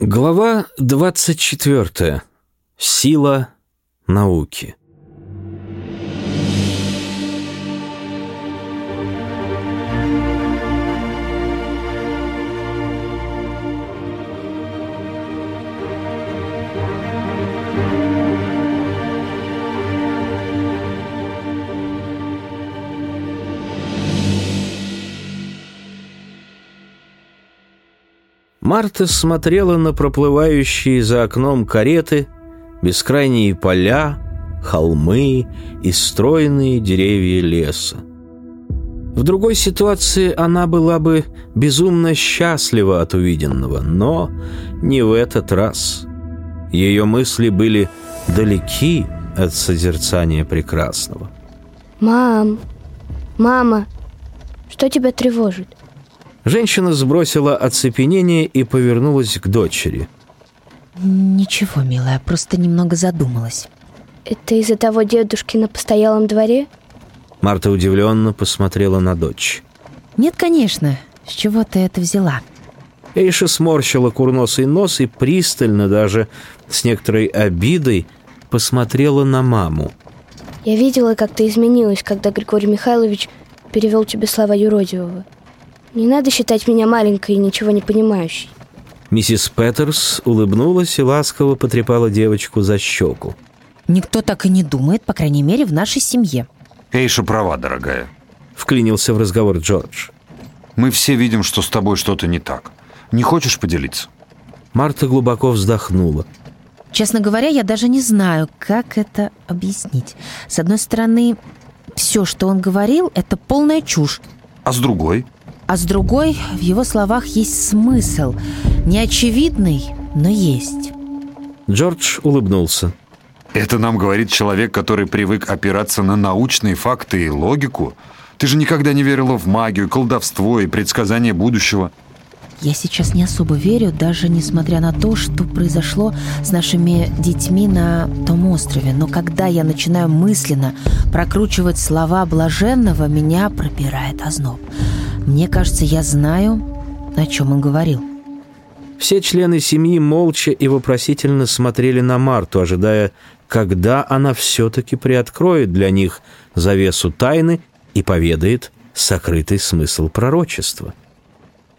Глава 24. Сила науки. Марта смотрела на проплывающие за окном кареты, бескрайние поля, холмы и стройные деревья леса. В другой ситуации она была бы безумно счастлива от увиденного, но не в этот раз. Ее мысли были далеки от созерцания прекрасного. Мам, мама, что тебя тревожит? Женщина сбросила оцепенение и повернулась к дочери. Ничего, милая, просто немного задумалась. Это из-за того дедушки на постоялом дворе? Марта удивленно посмотрела на дочь. Нет, конечно. С чего ты это взяла? Эйша сморщила курносый нос и пристально, даже с некоторой обидой, посмотрела на маму. Я видела, как ты изменилась, когда Григорий Михайлович перевел тебе слова юродивого. Не надо считать меня маленькой и ничего не понимающей. Миссис Петерс улыбнулась и ласково потрепала девочку за щеку. Никто так и не думает, по крайней мере, в нашей семье. Эйша права, дорогая. Вклинился в разговор Джордж. Мы все видим, что с тобой что-то не так. Не хочешь поделиться? Марта глубоко вздохнула. Честно говоря, я даже не знаю, как это объяснить. С одной стороны, все, что он говорил, это полная чушь. А с другой? А с другой, в его словах есть смысл. Неочевидный, но есть. Джордж улыбнулся. Это нам говорит человек, который привык опираться на научные факты и логику. Ты же никогда не верила в магию, колдовство и предсказание будущего. Я сейчас не особо верю, даже несмотря на то, что произошло с нашими детьми на том острове. Но когда я начинаю мысленно прокручивать слова блаженного, меня пробирает озноб. Мне кажется, я знаю, о чем он говорил. Все члены семьи молча и вопросительно смотрели на Марту, ожидая, когда она все-таки приоткроет для них завесу тайны и поведает сокрытый смысл пророчества.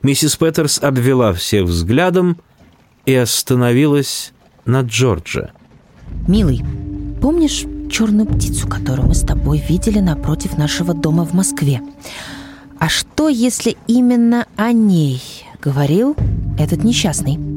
Миссис Петерс обвела всех взглядом и остановилась на Джорджа. «Милый, помнишь черную птицу, которую мы с тобой видели напротив нашего дома в Москве? А что, если именно о ней говорил этот несчастный?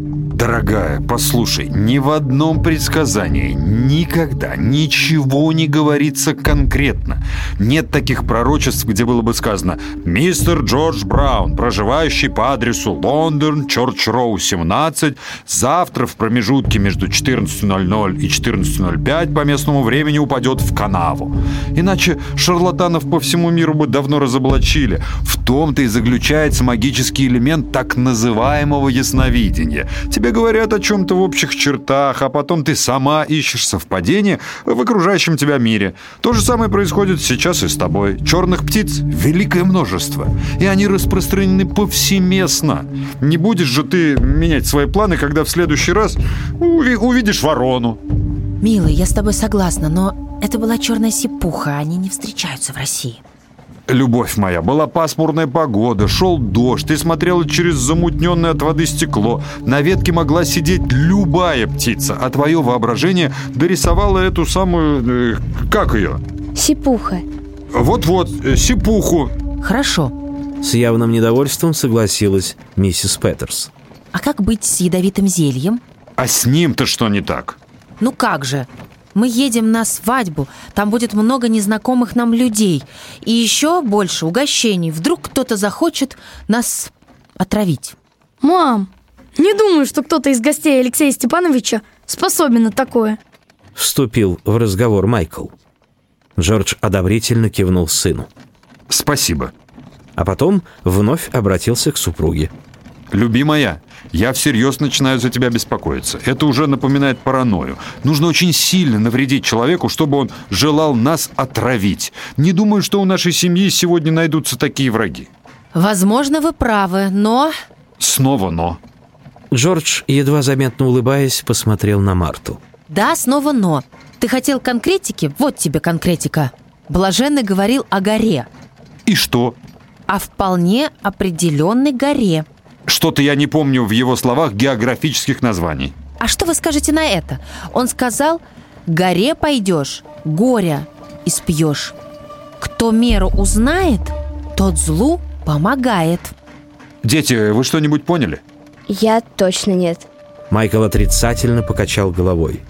Дорогая, послушай, ни в одном предсказании никогда ничего не говорится конкретно. Нет таких пророчеств, где было бы сказано «Мистер Джордж Браун, проживающий по адресу Лондон, Чорч-Роу, 17, завтра в промежутке между 14.00 и 14.05 по местному времени упадет в канаву». Иначе шарлатанов по всему миру бы давно разоблачили. В том-то и заключается магический элемент так называемого ясновидения. Тебе говорят о чем-то в общих чертах, а потом ты сама ищешь совпадение в окружающем тебя мире. То же самое происходит сейчас и с тобой. Черных птиц великое множество, и они распространены повсеместно. Не будешь же ты менять свои планы, когда в следующий раз уви- увидишь ворону. Милый, я с тобой согласна, но это была черная сипуха, они не встречаются в России. Любовь моя, была пасмурная погода, шел дождь, ты смотрела через замутненное от воды стекло. На ветке могла сидеть любая птица, а твое воображение дорисовало эту самую... Э, как ее? Сипуха. Вот-вот, э, сипуху. Хорошо. С явным недовольством согласилась миссис Петерс. А как быть с ядовитым зельем? А с ним-то что не так? Ну как же? Мы едем на свадьбу, там будет много незнакомых нам людей. И еще больше угощений. Вдруг кто-то захочет нас отравить. Мам, не думаю, что кто-то из гостей Алексея Степановича способен на такое. Вступил в разговор Майкл. Джордж одобрительно кивнул сыну. Спасибо. А потом вновь обратился к супруге. Любимая, я всерьез начинаю за тебя беспокоиться. Это уже напоминает паранойю. Нужно очень сильно навредить человеку, чтобы он желал нас отравить. Не думаю, что у нашей семьи сегодня найдутся такие враги. Возможно, вы правы, но... Снова но. Джордж, едва заметно улыбаясь, посмотрел на Марту. Да, снова но. Ты хотел конкретики? Вот тебе конкретика. Блаженный говорил о горе. И что? О вполне определенной горе. Что-то я не помню в его словах географических названий. А что вы скажете на это? Он сказал, горе пойдешь, горя испьешь. Кто меру узнает, тот злу помогает. Дети, вы что-нибудь поняли? Я точно нет. Майкл отрицательно покачал головой.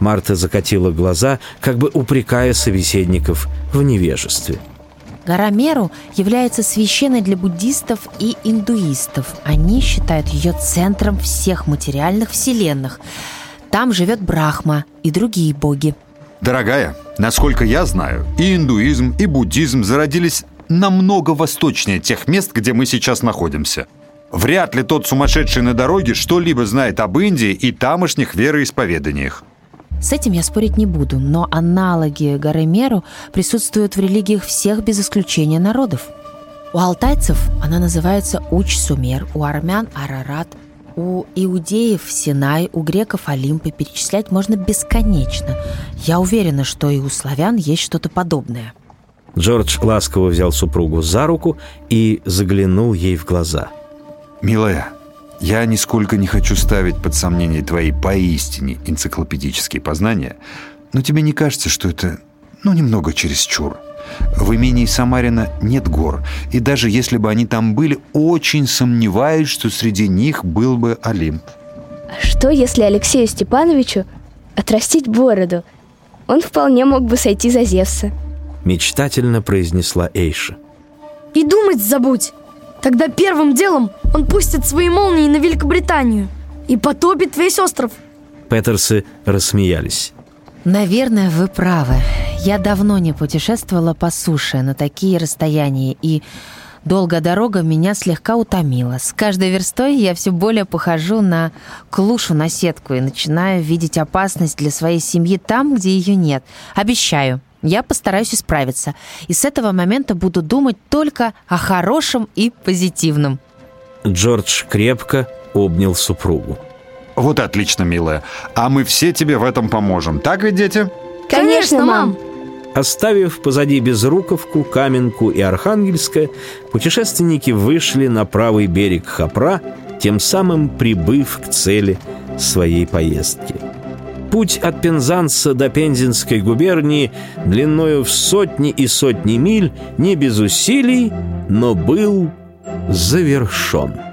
Марта закатила глаза, как бы упрекая собеседников в невежестве. Гора Меру является священной для буддистов и индуистов. Они считают ее центром всех материальных вселенных. Там живет Брахма и другие боги. Дорогая, насколько я знаю, и индуизм, и буддизм зародились намного восточнее тех мест, где мы сейчас находимся. Вряд ли тот сумасшедший на дороге что-либо знает об Индии и тамошних вероисповеданиях. С этим я спорить не буду, но аналоги горы Меру присутствуют в религиях всех без исключения народов. У алтайцев она называется Уч-Сумер, у армян – Арарат, у иудеев – Синай, у греков – Олимпы. Перечислять можно бесконечно. Я уверена, что и у славян есть что-то подобное. Джордж ласково взял супругу за руку и заглянул ей в глаза. «Милая, я нисколько не хочу ставить под сомнение твои поистине энциклопедические познания, но тебе не кажется, что это, ну, немного чересчур? В имении Самарина нет гор, и даже если бы они там были, очень сомневаюсь, что среди них был бы Олимп. А что, если Алексею Степановичу отрастить бороду? Он вполне мог бы сойти за Зевса. Мечтательно произнесла Эйша. И думать забудь. Тогда первым делом он пустит свои молнии на Великобританию и потопит весь остров. Петерсы рассмеялись. Наверное, вы правы. Я давно не путешествовала по суше на такие расстояния, и долгая дорога меня слегка утомила. С каждой верстой я все более похожу на клушу на сетку и начинаю видеть опасность для своей семьи там, где ее нет. Обещаю, я постараюсь исправиться. И с этого момента буду думать только о хорошем и позитивном. Джордж крепко обнял супругу. Вот отлично, милая. А мы все тебе в этом поможем. Так ведь, дети? Конечно, мам. Оставив позади Безруковку, Каменку и Архангельское, путешественники вышли на правый берег Хапра, тем самым прибыв к цели своей поездки. Путь от Пензанса до Пензенской губернии длиною в сотни и сотни миль не без усилий, но был завершен.